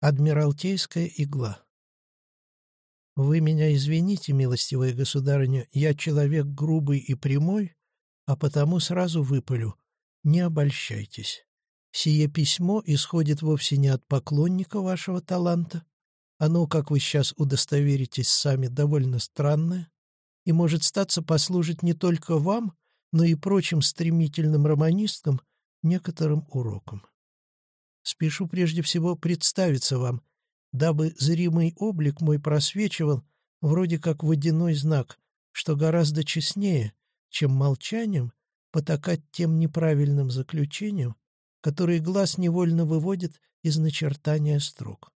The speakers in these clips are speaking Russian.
Адмиралтейская игла. Вы меня извините, милостивая государыня, я человек грубый и прямой, а потому сразу выпалю. Не обольщайтесь. Сие письмо исходит вовсе не от поклонника вашего таланта. Оно, как вы сейчас удостоверитесь сами, довольно странное и, может статься, послужить не только вам, но и прочим стремительным романисткам некоторым уроком. Спешу прежде всего представиться вам, дабы зримый облик мой просвечивал, вроде как водяной знак, что гораздо честнее, чем молчанием, потакать тем неправильным заключениям, которые глаз невольно выводит из начертания строк.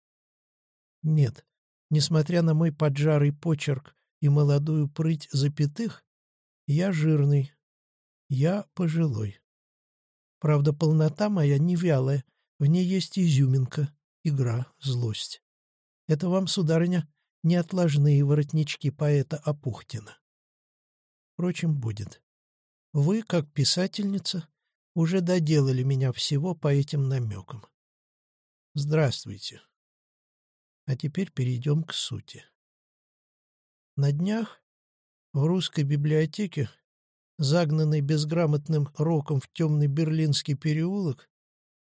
Нет, несмотря на мой поджарый почерк и молодую прыть запятых, я жирный, я пожилой. Правда, полнота моя не вялая, в ней есть изюминка, игра, злость. Это вам, сударыня, не отложные воротнички поэта Апухтина. Впрочем, будет. Вы, как писательница, уже доделали меня всего по этим намекам. Здравствуйте. А теперь перейдем к сути. На днях в русской библиотеке, загнанной безграмотным роком в темный берлинский переулок,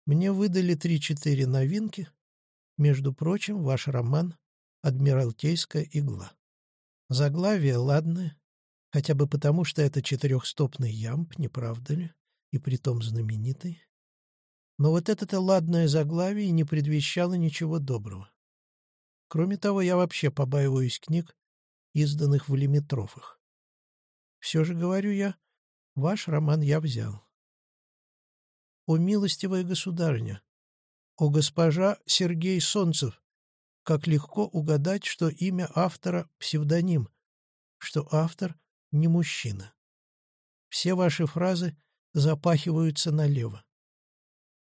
мне выдали три-четыре новинки, между прочим, ваш роман «Адмиралтейская игла». Заглавие ладное, хотя бы потому, что это четырехстопный ямб, не правда ли, и притом знаменитый. Но вот это-то ладное заглавие не предвещало ничего доброго. Кроме того, я вообще побаиваюсь книг, изданных в лимитрофах. Все же, говорю я, ваш роман я взял. «О милостивая государыня! О госпожа Сергей Солнцев! Как легко угадать, что имя автора — псевдоним, что автор — не мужчина. Все ваши фразы запахиваются налево.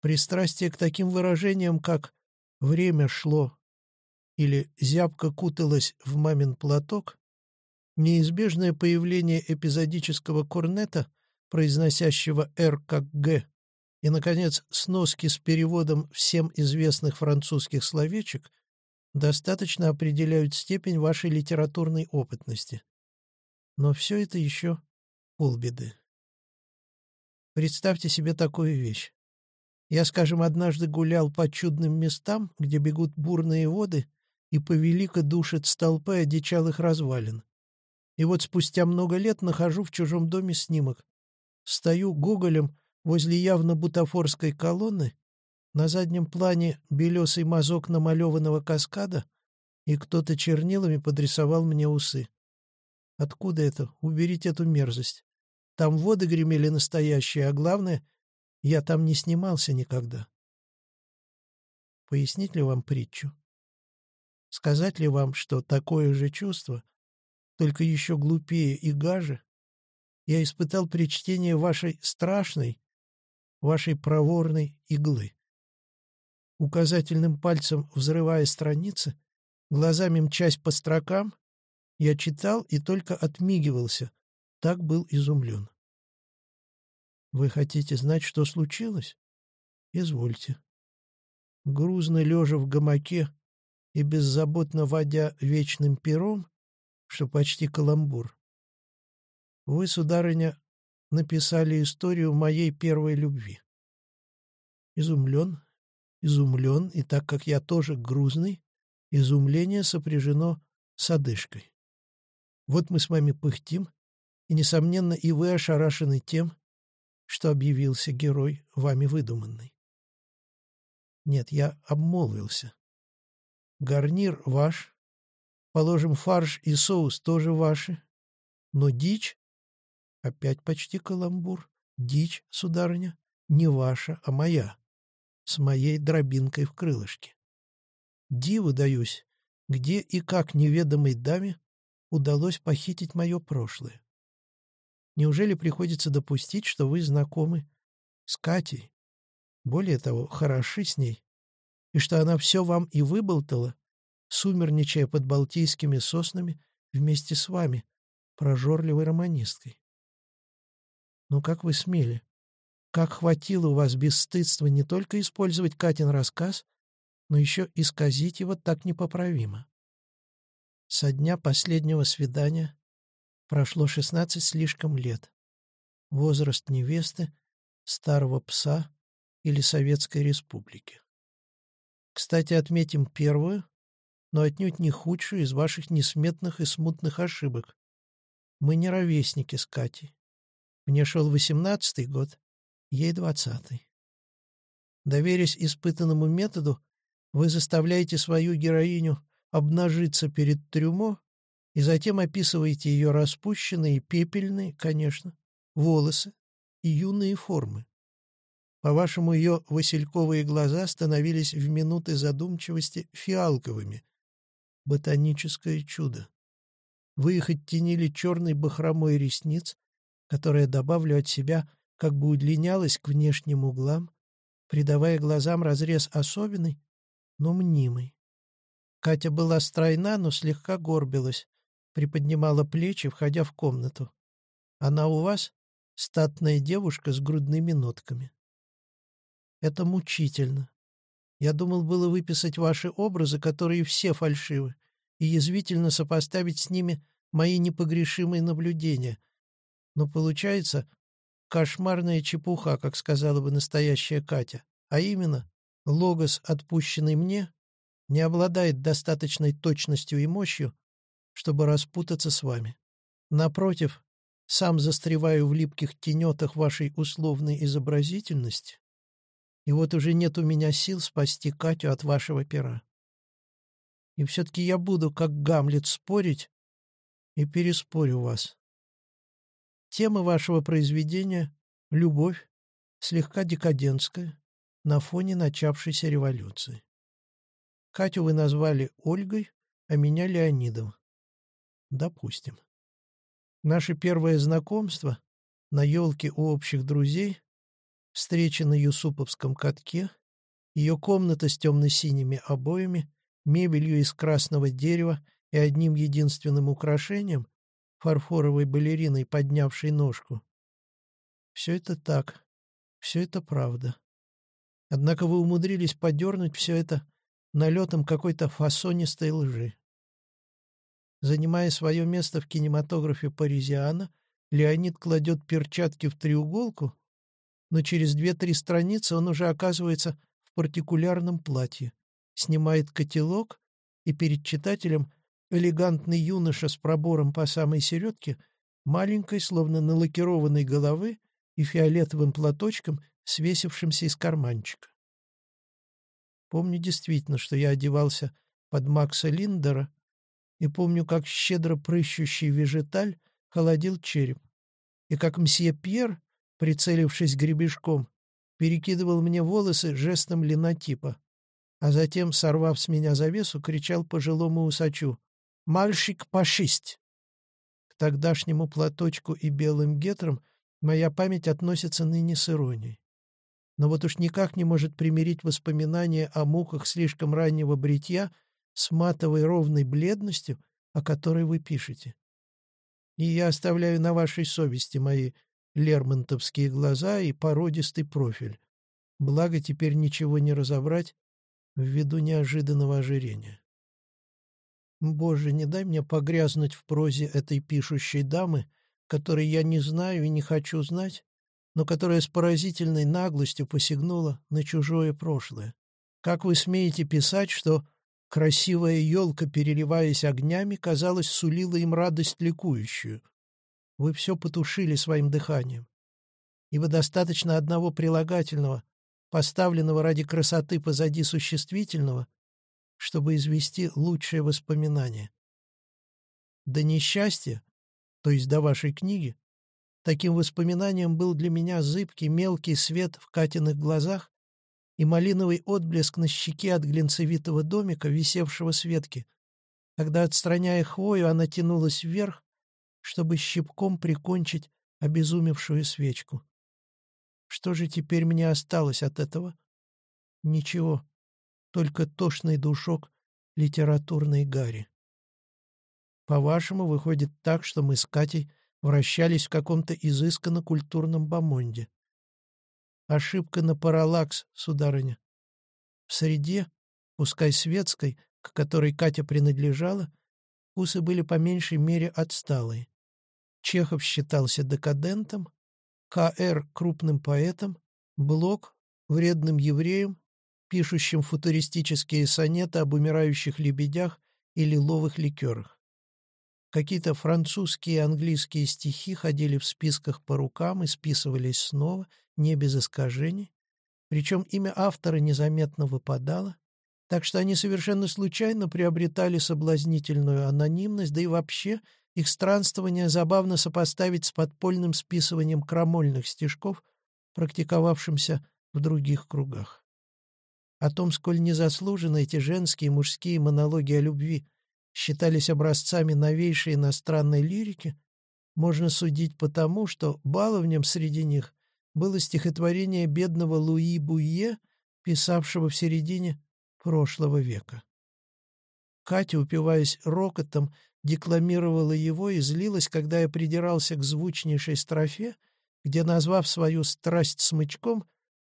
Пристрастие к таким выражениям, как «время шло» или «зябко куталась в мамин платок», неизбежное появление эпизодического корнета, произносящего «р» как «г», и, наконец, сноски с переводом всем известных французских словечек достаточно определяют степень вашей литературной опытности. Но все это еще полбеды. Представьте себе такую вещь. Я, скажем, однажды гулял по чудным местам, где бегут бурные воды, и повелико душит столпы одичалых развалин. И вот спустя много лет нахожу в чужом доме снимок. Стою гоголем Возле явно бутафорской колонны на заднем плане белесый мазок намалеванного каскада, и кто-то чернилами подрисовал мне усы. Откуда это? Уберите эту мерзость. Там воды гремели настоящие, а главное, я там не снимался никогда. Пояснить ли вам притчу? Сказать ли вам, что такое же чувство, только еще глупее и гаже, я испытал при чтении вашей страшной, вашей проворной иглы. Указательным пальцем взрывая страницы, глазами мчась по строкам, я читал и только отмигивался, так был изумлен. Вы хотите знать, что случилось? Извольте. Грузно лежа в гамаке и беззаботно водя вечным пером, что почти каламбур, вы, сударыня, написали историю моей первой любви. Изумлен, изумлен, и так как я тоже грузный, изумление сопряжено с одышкой. Вот мы с вами пыхтим, и, несомненно, и вы ошарашены тем, что объявился герой, вами выдуманный. Нет, я обмолвился. Гарнир ваш, положим, фарш и соус тоже ваши, но дичь Опять почти каламбур. Дичь, сударыня, не ваша, а моя. С моей дробинкой в крылышке. Диву даюсь, где и как неведомой даме удалось похитить мое прошлое. Неужели приходится допустить, что вы знакомы с Катей, более того, хороши с ней, и что она все вам и выболтала, сумерничая под балтийскими соснами вместе с вами, прожорливой романисткой? Ну как вы смели? Как хватило у вас бесстыдства не только использовать Катин рассказ, но еще исказить его так непоправимо. Со дня последнего свидания прошло шестнадцать слишком лет. Возраст невесты, старого пса или Советской Республики. Кстати, отметим первую, но отнюдь не худшую из ваших несметных и смутных ошибок. Мы не ровесники с Катей. Мне шел восемнадцатый год, ей двадцатый. Доверясь испытанному методу, вы заставляете свою героиню обнажиться перед трюмо и затем описываете ее распущенные, пепельные, конечно, волосы и юные формы. По-вашему, ее васильковые глаза становились в минуты задумчивости фиалковыми. Ботаническое чудо. Вы их оттенили черной бахромой ресниц, которая, добавлю от себя, как бы удлинялась к внешним углам, придавая глазам разрез особенный, но мнимый. Катя была стройна, но слегка горбилась, приподнимала плечи, входя в комнату. Она у вас — статная девушка с грудными нотками. Это мучительно. Я думал было выписать ваши образы, которые все фальшивы, и язвительно сопоставить с ними мои непогрешимые наблюдения. Но получается кошмарная чепуха, как сказала бы настоящая Катя, а именно логос, отпущенный мне, не обладает достаточной точностью и мощью, чтобы распутаться с вами. Напротив, сам застреваю в липких тенетах вашей условной изобразительности, и вот уже нет у меня сил спасти Катю от вашего пера. И все-таки я буду, как Гамлет, спорить и переспорю вас. Тема вашего произведения — любовь, слегка декадентская, на фоне начавшейся революции. Катю вы назвали Ольгой, а меня Леонидом. Допустим. Наше первое знакомство на елке у общих друзей, встреча на Юсуповском катке, ее комната с темно-синими обоями, мебелью из красного дерева и одним единственным украшением — фарфоровой балериной, поднявшей ножку. Все это так, все это правда. Однако вы умудрились подернуть все это налетом какой-то фасонистой лжи. Занимая свое место в кинематографе Паризиана, Леонид кладет перчатки в треуголку, но через две-три страницы он уже оказывается в партикулярном платье, снимает котелок, и перед читателем элегантный юноша с пробором по самой середке, маленькой, словно налакированной головы и фиолетовым платочком свесившимся из карманчика. Помню действительно, что я одевался под Макса Линдера, и помню, как щедро прыщущий вежеталь холодил череп, и как мсье Пьер, прицелившись гребешком, перекидывал мне волосы жестом линотипа, а затем, сорвав с меня завесу, кричал пожилому усачу «Мальчик пашисть!». К тогдашнему платочку и белым гетрам моя память относится ныне с иронией но вот уж никак не может примирить воспоминания о муках слишком раннего бритья с матовой ровной бледностью, о которой вы пишете. И я оставляю на вашей совести мои лермонтовские глаза и породистый профиль. Благо теперь ничего не разобрать ввиду неожиданного ожирения. Боже, не дай мне погрязнуть в прозе этой пишущей дамы, которой я не знаю и не хочу знать, но которая с поразительной наглостью посягнула на чужое прошлое. Как вы смеете писать, что красивая елка, переливаясь огнями, казалось, сулила им радость ликующую? Вы все потушили своим дыханием. Ибо достаточно одного прилагательного, поставленного ради красоты позади существительного, чтобы извести лучшее воспоминание. До несчастья, то есть до вашей книги, Таким воспоминанием был для меня зыбкий мелкий свет в Катиных глазах и малиновый отблеск на щеке от глинцевитого домика, висевшего с ветки, когда, отстраняя хвою, она тянулась вверх, чтобы щипком прикончить обезумевшую свечку. Что же теперь мне осталось от этого? Ничего, только тошный душок литературной гари. По-вашему, выходит так, что мы с Катей вращались в каком-то изысканно культурном бомонде. Ошибка на параллакс, сударыня. В среде, пускай светской, к которой Катя принадлежала, вкусы были по меньшей мере отсталые. Чехов считался декадентом, К.Р. — крупным поэтом, Блок — вредным евреем, пишущим футуристические сонеты об умирающих лебедях и лиловых ликерах. Какие-то французские и английские стихи ходили в списках по рукам и списывались снова, не без искажений, причем имя автора незаметно выпадало, так что они совершенно случайно приобретали соблазнительную анонимность, да и вообще их странствование забавно сопоставить с подпольным списыванием крамольных стишков, практиковавшимся в других кругах. О том, сколь незаслуженно эти женские и мужские монологи о любви считались образцами новейшей иностранной лирики, можно судить потому, что баловнем среди них было стихотворение бедного Луи Буйе, писавшего в середине прошлого века. Катя, упиваясь рокотом, декламировала его и злилась, когда я придирался к звучнейшей строфе, где, назвав свою страсть смычком,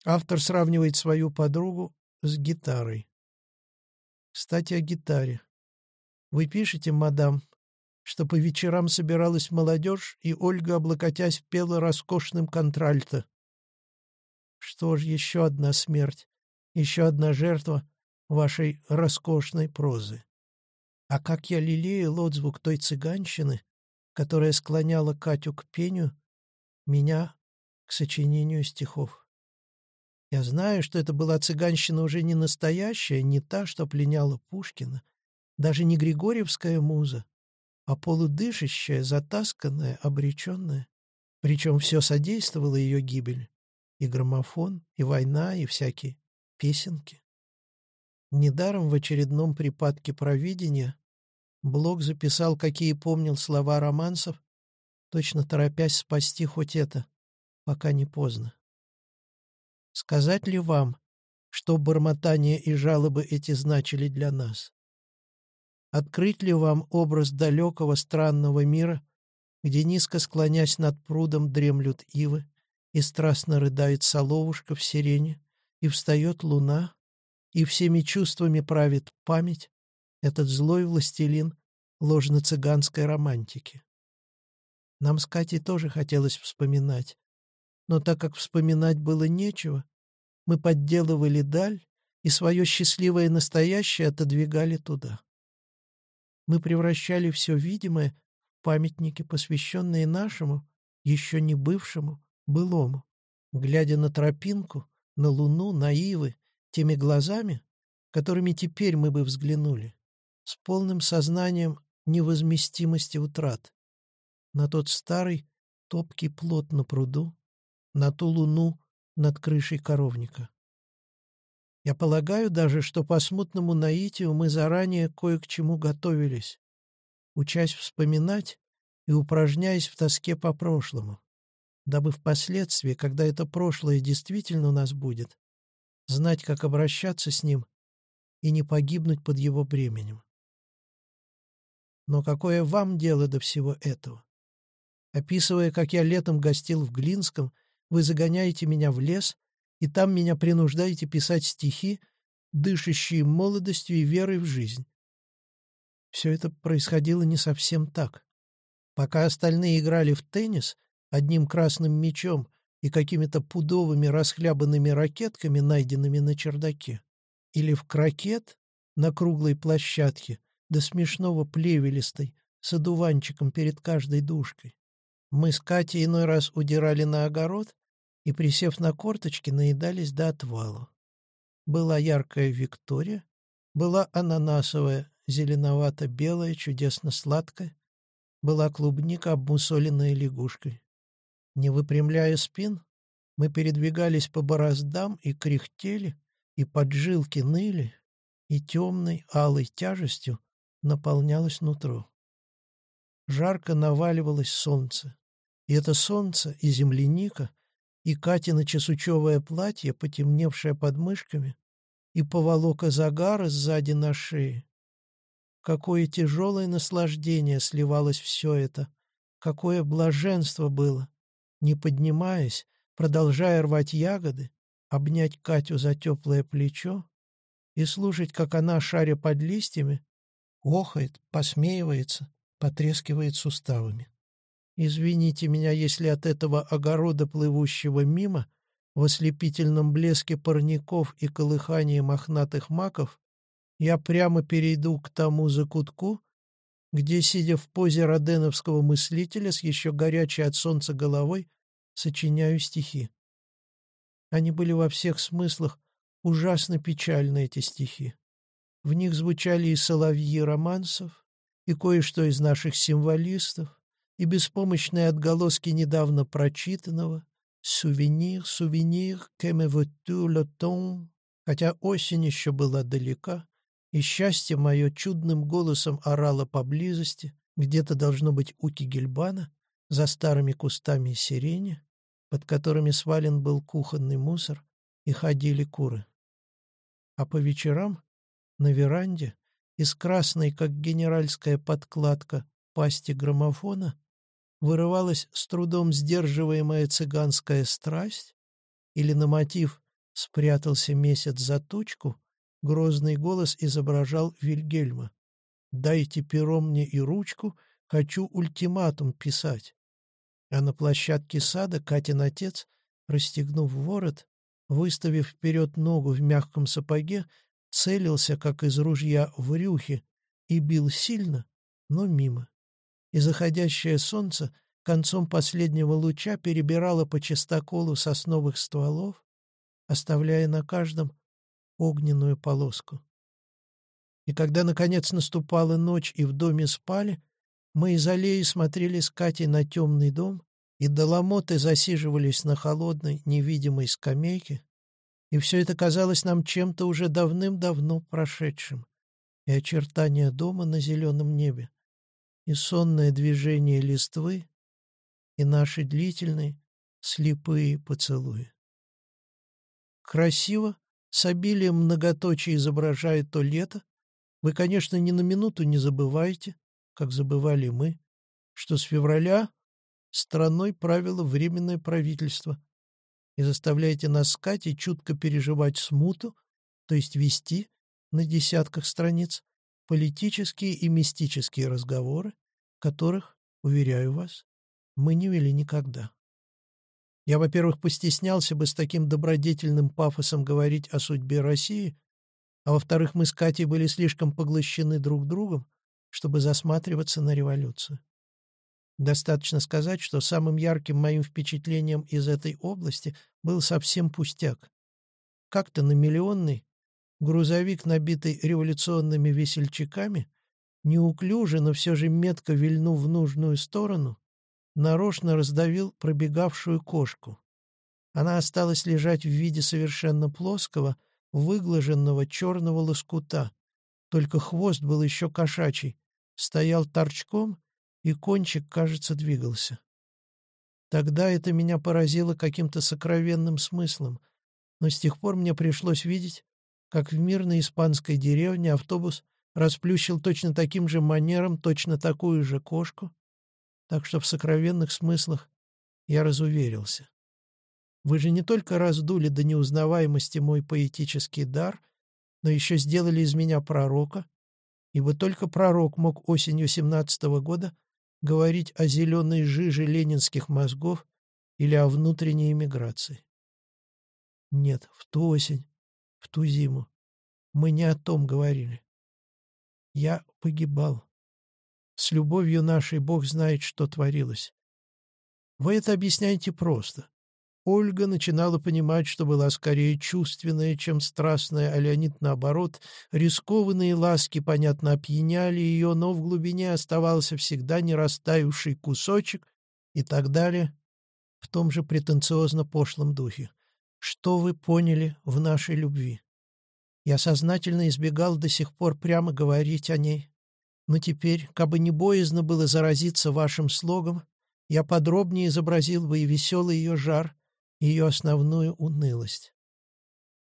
автор сравнивает свою подругу с гитарой. Кстати, о гитаре. Вы пишете, мадам, что по вечерам собиралась молодежь, и Ольга, облокотясь, пела роскошным контральто. Что ж, еще одна смерть, еще одна жертва вашей роскошной прозы. А как я лелеял отзвук той цыганщины, которая склоняла Катю к пению, меня к сочинению стихов. Я знаю, что это была цыганщина уже не настоящая, не та, что пленяла Пушкина, даже не Григорьевская муза, а полудышащая, затасканная, обреченная. Причем все содействовало ее гибели. И граммофон, и война, и всякие песенки. Недаром в очередном припадке провидения Блок записал, какие помнил слова романсов, точно торопясь спасти хоть это, пока не поздно. Сказать ли вам, что бормотания и жалобы эти значили для нас? Открыть ли вам образ далекого странного мира, где, низко склонясь над прудом, дремлют ивы, и страстно рыдает соловушка в сирене, и встает луна, и всеми чувствами правит память, этот злой властелин ложно-цыганской романтики. Нам с Катей тоже хотелось вспоминать, но так как вспоминать было нечего, мы подделывали даль и свое счастливое настоящее отодвигали туда. Мы превращали все видимое в памятники, посвященные нашему, еще не бывшему, былому. Глядя на тропинку, на луну, на ивы, теми глазами, которыми теперь мы бы взглянули, с полным сознанием невозместимости утрат, на тот старый топкий плод на пруду, на ту луну над крышей коровника. Я полагаю даже, что по смутному наитию мы заранее кое к чему готовились, учась вспоминать и упражняясь в тоске по прошлому, дабы впоследствии, когда это прошлое действительно у нас будет, знать, как обращаться с ним и не погибнуть под его бременем. Но какое вам дело до всего этого? Описывая, как я летом гостил в Глинском, вы загоняете меня в лес, и там меня принуждаете писать стихи, дышащие молодостью и верой в жизнь. Все это происходило не совсем так. Пока остальные играли в теннис одним красным мячом и какими-то пудовыми расхлябанными ракетками, найденными на чердаке, или в крокет на круглой площадке, до смешного плевелистой, с одуванчиком перед каждой душкой. Мы с Катей иной раз удирали на огород и, присев на корточки, наедались до отвала. Была яркая Виктория, была ананасовая, зеленовато-белая, чудесно сладкая, была клубника, обмусоленная лягушкой. Не выпрямляя спин, мы передвигались по бороздам и кряхтели, и поджилки ныли, и темной алой тяжестью наполнялось нутро. Жарко наваливалось солнце. И это солнце, и земляника, и Катина чесучевое платье, потемневшее под мышками, и поволока загара сзади на шее. Какое тяжелое наслаждение сливалось все это, какое блаженство было, не поднимаясь, продолжая рвать ягоды, обнять Катю за теплое плечо, и слушать, как она, шаря под листьями, охает, посмеивается, потрескивает суставами. Извините меня, если от этого огорода, плывущего мимо, в ослепительном блеске парников и колыхании мохнатых маков, я прямо перейду к тому закутку, где, сидя в позе роденовского мыслителя с еще горячей от солнца головой, сочиняю стихи. Они были во всех смыслах ужасно печальны, эти стихи. В них звучали и соловьи романсов, и кое-что из наших символистов, и беспомощные отголоски недавно прочитанного «Сувенир, сувенир, кеме veux le temps», хотя осень еще была далека, и счастье мое чудным голосом орало поблизости, где-то должно быть у Кигельбана, за старыми кустами сирени, под которыми свален был кухонный мусор, и ходили куры. А по вечерам на веранде из красной, как генеральская подкладка, пасти граммофона вырывалась с трудом сдерживаемая цыганская страсть, или на мотив «Спрятался месяц за тучку» грозный голос изображал Вильгельма. «Дайте перо мне и ручку, хочу ультиматум писать». А на площадке сада Катин отец, расстегнув ворот, выставив вперед ногу в мягком сапоге, целился, как из ружья, в рюхе и бил сильно, но мимо. И заходящее солнце концом последнего луча перебирало по чистоколу сосновых стволов, оставляя на каждом огненную полоску. И когда, наконец, наступала ночь и в доме спали, мы из аллеи смотрели с Катей на темный дом, и доломоты засиживались на холодной, невидимой скамейке, и все это казалось нам чем-то уже давным-давно прошедшим, и очертания дома на зеленом небе, и сонное движение листвы, и наши длительные, слепые поцелуи. Красиво, с обилием многоточий изображая то лето, вы, конечно, ни на минуту не забываете, как забывали мы, что с февраля страной правило Временное правительство, и заставляете нас скать и чутко переживать смуту, то есть вести на десятках страниц политические и мистические разговоры, которых, уверяю вас, мы не вели никогда. Я, во-первых, постеснялся бы с таким добродетельным пафосом говорить о судьбе России, а во-вторых, мы с Катей были слишком поглощены друг другом, чтобы засматриваться на революцию. Достаточно сказать, что самым ярким моим впечатлением из этой области был совсем пустяк. Как-то на миллионный грузовик, набитый революционными весельчаками, неуклюже, но все же метко вильнув в нужную сторону, нарочно раздавил пробегавшую кошку. Она осталась лежать в виде совершенно плоского, выглаженного черного лоскута, только хвост был еще кошачий, стоял торчком и кончик, кажется, двигался. Тогда это меня поразило каким-то сокровенным смыслом, но с тех пор мне пришлось видеть, как в мирной испанской деревне автобус расплющил точно таким же манером точно такую же кошку, так что в сокровенных смыслах я разуверился. Вы же не только раздули до неузнаваемости мой поэтический дар, но еще сделали из меня пророка, ибо только пророк мог осенью семнадцатого года говорить о зеленой жиже ленинских мозгов или о внутренней эмиграции. Нет, в ту осень, в ту зиму мы не о том говорили. Я погибал. С любовью нашей Бог знает, что творилось. Вы это объясняете просто. Ольга начинала понимать, что была скорее чувственная, чем страстная, а Леонид, наоборот, рискованные ласки, понятно, опьяняли ее, но в глубине оставался всегда не растаявший кусочек и так далее, в том же претенциозно-пошлом духе. Что вы поняли в нашей любви? Я сознательно избегал до сих пор прямо говорить о ней, но теперь, как бы не боязно было заразиться вашим слогом, я подробнее изобразил бы и веселый ее жар, ее основную унылость.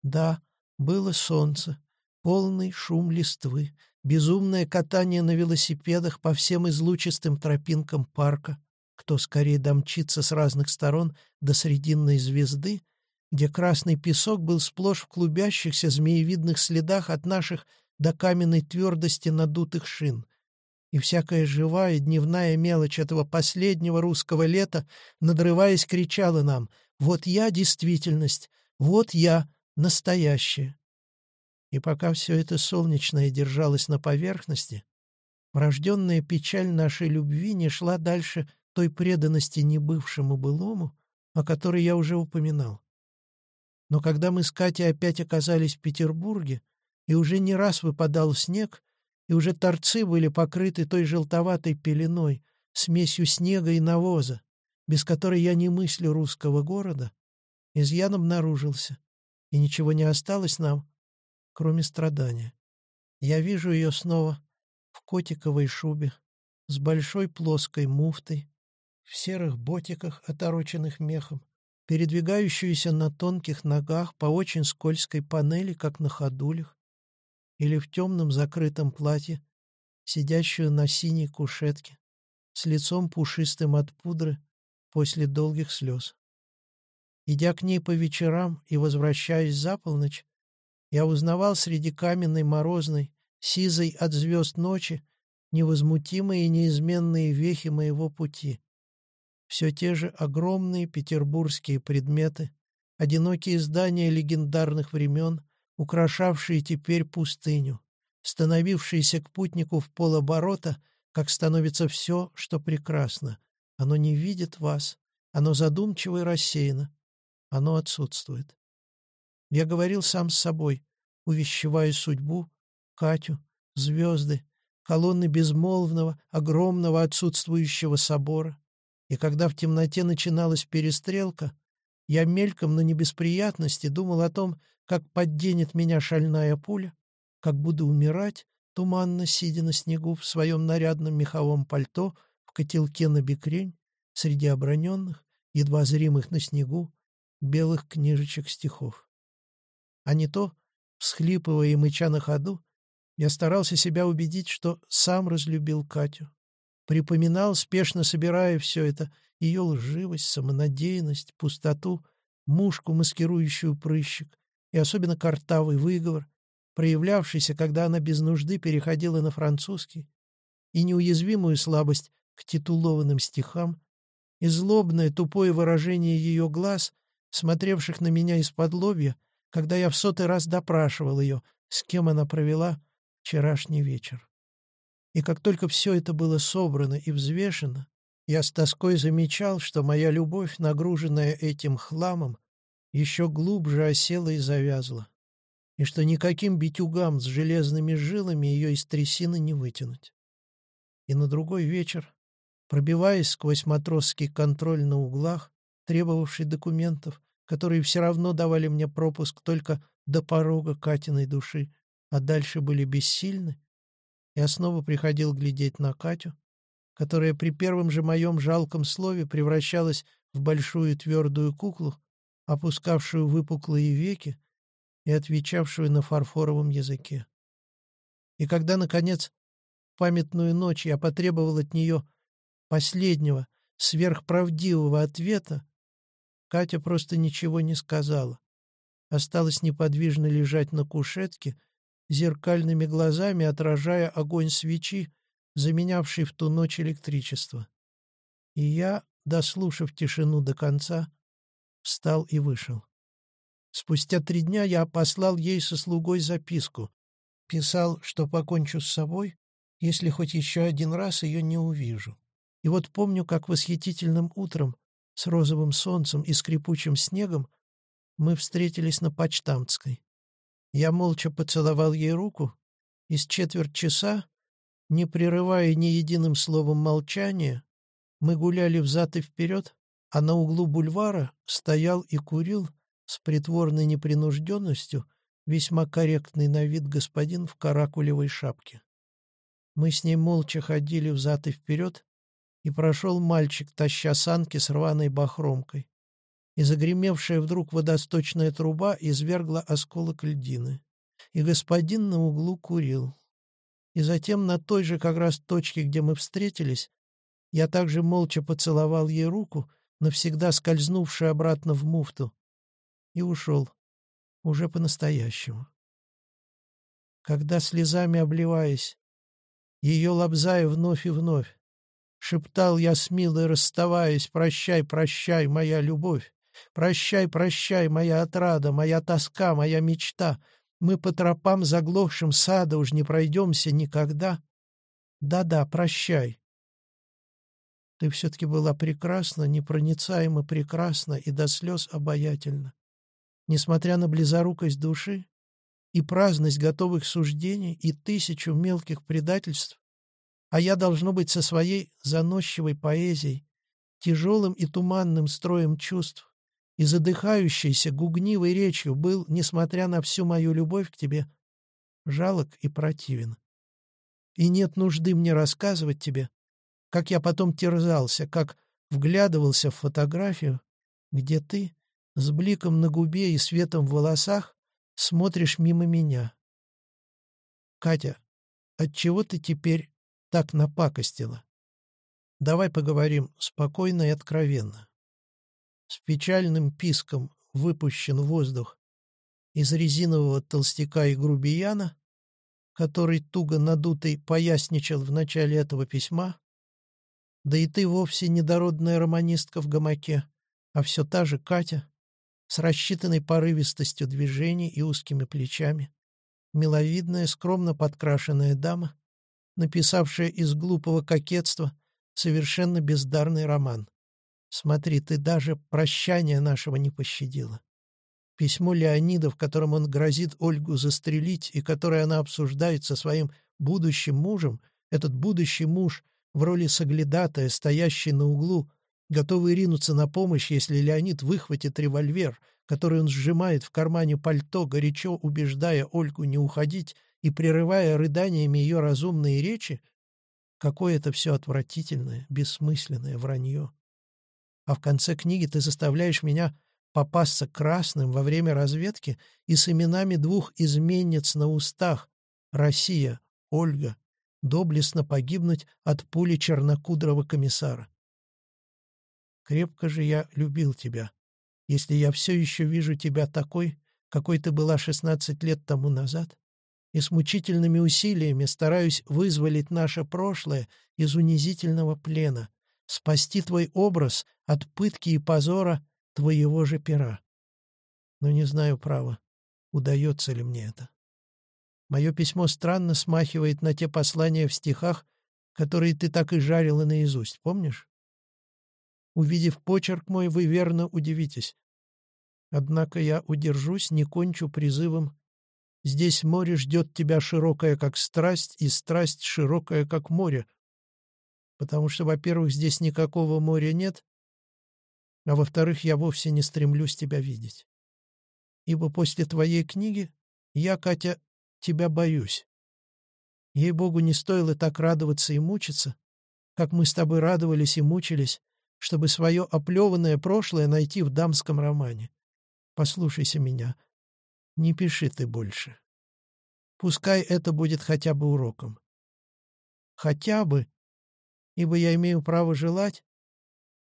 Да, было солнце, полный шум листвы, безумное катание на велосипедах по всем излучистым тропинкам парка, кто скорее домчится с разных сторон до срединной звезды, где красный песок был сплошь в клубящихся змеевидных следах от наших до каменной твердости надутых шин. И всякая живая дневная мелочь этого последнего русского лета, надрываясь, кричала нам «Вот я действительность! Вот я настоящее!» И пока все это солнечное держалось на поверхности, врожденная печаль нашей любви не шла дальше той преданности небывшему былому, о которой я уже упоминал. Но когда мы с Катей опять оказались в Петербурге, и уже не раз выпадал снег, и уже торцы были покрыты той желтоватой пеленой, смесью снега и навоза, без которой я не мыслю русского города, изъян обнаружился, и ничего не осталось нам, кроме страдания. Я вижу ее снова в котиковой шубе, с большой плоской муфтой, в серых ботиках, отороченных мехом, передвигающуюся на тонких ногах по очень скользкой панели, как на ходулях, или в темном закрытом платье, сидящую на синей кушетке, с лицом пушистым от пудры после долгих слез. Идя к ней по вечерам и возвращаясь за полночь, я узнавал среди каменной морозной, сизой от звезд ночи, невозмутимые и неизменные вехи моего пути, все те же огромные петербургские предметы, одинокие здания легендарных времен, украшавшие теперь пустыню, становившиеся к путнику в полоборота, как становится все, что прекрасно. Оно не видит вас, оно задумчиво и рассеяно, оно отсутствует. Я говорил сам с собой, увещевая судьбу, Катю, звезды, колонны безмолвного, огромного отсутствующего собора, и когда в темноте начиналась перестрелка, я мельком, но не без приятности, думал о том, как подденет меня шальная пуля, как буду умирать, туманно сидя на снегу в своем нарядном меховом пальто, в котелке на бекрень, среди оброненных, едва зримых на снегу, белых книжечек стихов. А не то, всхлипывая и мыча на ходу, я старался себя убедить, что сам разлюбил Катю, Припоминал, спешно собирая все это, ее лживость, самонадеянность, пустоту, мушку, маскирующую прыщик, и особенно картавый выговор, проявлявшийся, когда она без нужды переходила на французский, и неуязвимую слабость к титулованным стихам, и злобное тупое выражение ее глаз, смотревших на меня из-под лобья, когда я в сотый раз допрашивал ее, с кем она провела вчерашний вечер. И как только все это было собрано и взвешено, я с тоской замечал, что моя любовь, нагруженная этим хламом, еще глубже осела и завязла, и что никаким битюгам с железными жилами ее из трясины не вытянуть. И на другой вечер, пробиваясь сквозь матросский контроль на углах, требовавший документов, которые все равно давали мне пропуск только до порога Катиной души, а дальше были бессильны, я снова приходил глядеть на Катю, которая при первом же моем жалком слове превращалась в большую твердую куклу, опускавшую выпуклые веки и отвечавшую на фарфоровом языке. И когда, наконец, в памятную ночь я потребовал от нее последнего, сверхправдивого ответа, Катя просто ничего не сказала. Осталась неподвижно лежать на кушетке — зеркальными глазами отражая огонь свечи, заменявший в ту ночь электричество. И я, дослушав тишину до конца, встал и вышел. Спустя три дня я послал ей со слугой записку. Писал, что покончу с собой, если хоть еще один раз ее не увижу. И вот помню, как восхитительным утром с розовым солнцем и скрипучим снегом мы встретились на Почтамтской. Я молча поцеловал ей руку, и с четверть часа, не прерывая ни единым словом молчания, мы гуляли взад и вперед, а на углу бульвара стоял и курил с притворной непринужденностью весьма корректный на вид господин в каракулевой шапке. Мы с ней молча ходили взад и вперед, и прошел мальчик, таща санки с рваной бахромкой и загремевшая вдруг водосточная труба извергла осколок льдины. И господин на углу курил. И затем на той же как раз точке, где мы встретились, я также молча поцеловал ей руку, навсегда скользнувшую обратно в муфту, И ушел. Уже по-настоящему. Когда слезами обливаясь, ее лобзая вновь и вновь, Шептал я с милой, расставаясь, «Прощай, прощай, моя любовь! Прощай, прощай, моя отрада, моя тоска, моя мечта! Мы по тропам заглохшим сада уж не пройдемся никогда. Да-да, прощай!» Ты все-таки была прекрасна, непроницаемо прекрасна и до слез обаятельна. Несмотря на близорукость души и праздность готовых суждений и тысячу мелких предательств, а я, должно быть, со своей заносчивой поэзией, тяжелым и туманным строем чувств и задыхающейся гугнивой речью был, несмотря на всю мою любовь к тебе, жалок и противен. И нет нужды мне рассказывать тебе, как я потом терзался, как вглядывался в фотографию, где ты, с бликом на губе и светом в волосах, смотришь мимо меня. Катя, отчего ты теперь так напакостила. Давай поговорим спокойно и откровенно. С печальным писком выпущен воздух из резинового толстяка и грубияна, который туго надутый поясничал в начале этого письма, да и ты вовсе недородная романистка в гамаке, а все та же Катя, с рассчитанной порывистостью движений и узкими плечами, миловидная, скромно подкрашенная дама, написавшая из глупого кокетства совершенно бездарный роман. Смотри, ты даже прощания нашего не пощадила. Письмо Леонида, в котором он грозит Ольгу застрелить и которое она обсуждает со своим будущим мужем, этот будущий муж в роли соглядатая, стоящий на углу, готовый ринуться на помощь, если Леонид выхватит револьвер, который он сжимает в кармане пальто, горячо убеждая Ольгу не уходить и прерывая рыданиями ее разумные речи, какое это все отвратительное, бессмысленное вранье. А в конце книги ты заставляешь меня попасться красным во время разведки и с именами двух изменниц на устах — Россия, Ольга, доблестно погибнуть от пули чернокудрого комиссара. Крепко же я любил тебя, если я все еще вижу тебя такой, какой ты была шестнадцать лет тому назад, и с мучительными усилиями стараюсь вызволить наше прошлое из унизительного плена, спасти твой образ от пытки и позора твоего же пера. Но не знаю, право, удается ли мне это. Мое письмо странно смахивает на те послания в стихах, которые ты так и жарила наизусть, помнишь? Увидев почерк мой, вы верно удивитесь. Однако я удержусь, не кончу призывом Здесь море ждет тебя широкое, как страсть, и страсть широкая, как море. Потому что, во-первых, здесь никакого моря нет, а во-вторых, я вовсе не стремлюсь тебя видеть. Ибо после твоей книги я, Катя, тебя боюсь. Ей-богу, не стоило так радоваться и мучиться, как мы с тобой радовались и мучились, чтобы свое оплеванное прошлое найти в дамском романе. Послушайся меня, не пиши ты больше. Пускай это будет хотя бы уроком. Хотя бы, ибо я имею право желать,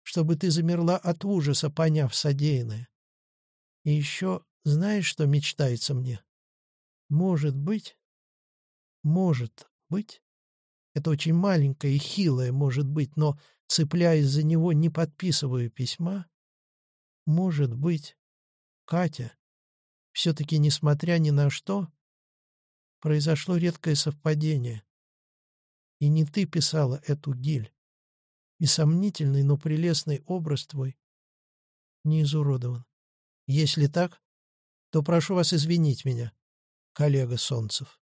чтобы ты замерла от ужаса, поняв содеянное. И еще знаешь, что мечтается мне? Может быть, может быть, это очень маленькое и хилое может быть, но, цепляясь за него, не подписываю письма, может быть, Катя, все-таки, несмотря ни на что, произошло редкое совпадение. И не ты писала эту гиль, и сомнительный, но прелестный образ твой не изуродован. Если так, то прошу вас извинить меня, коллега Солнцев.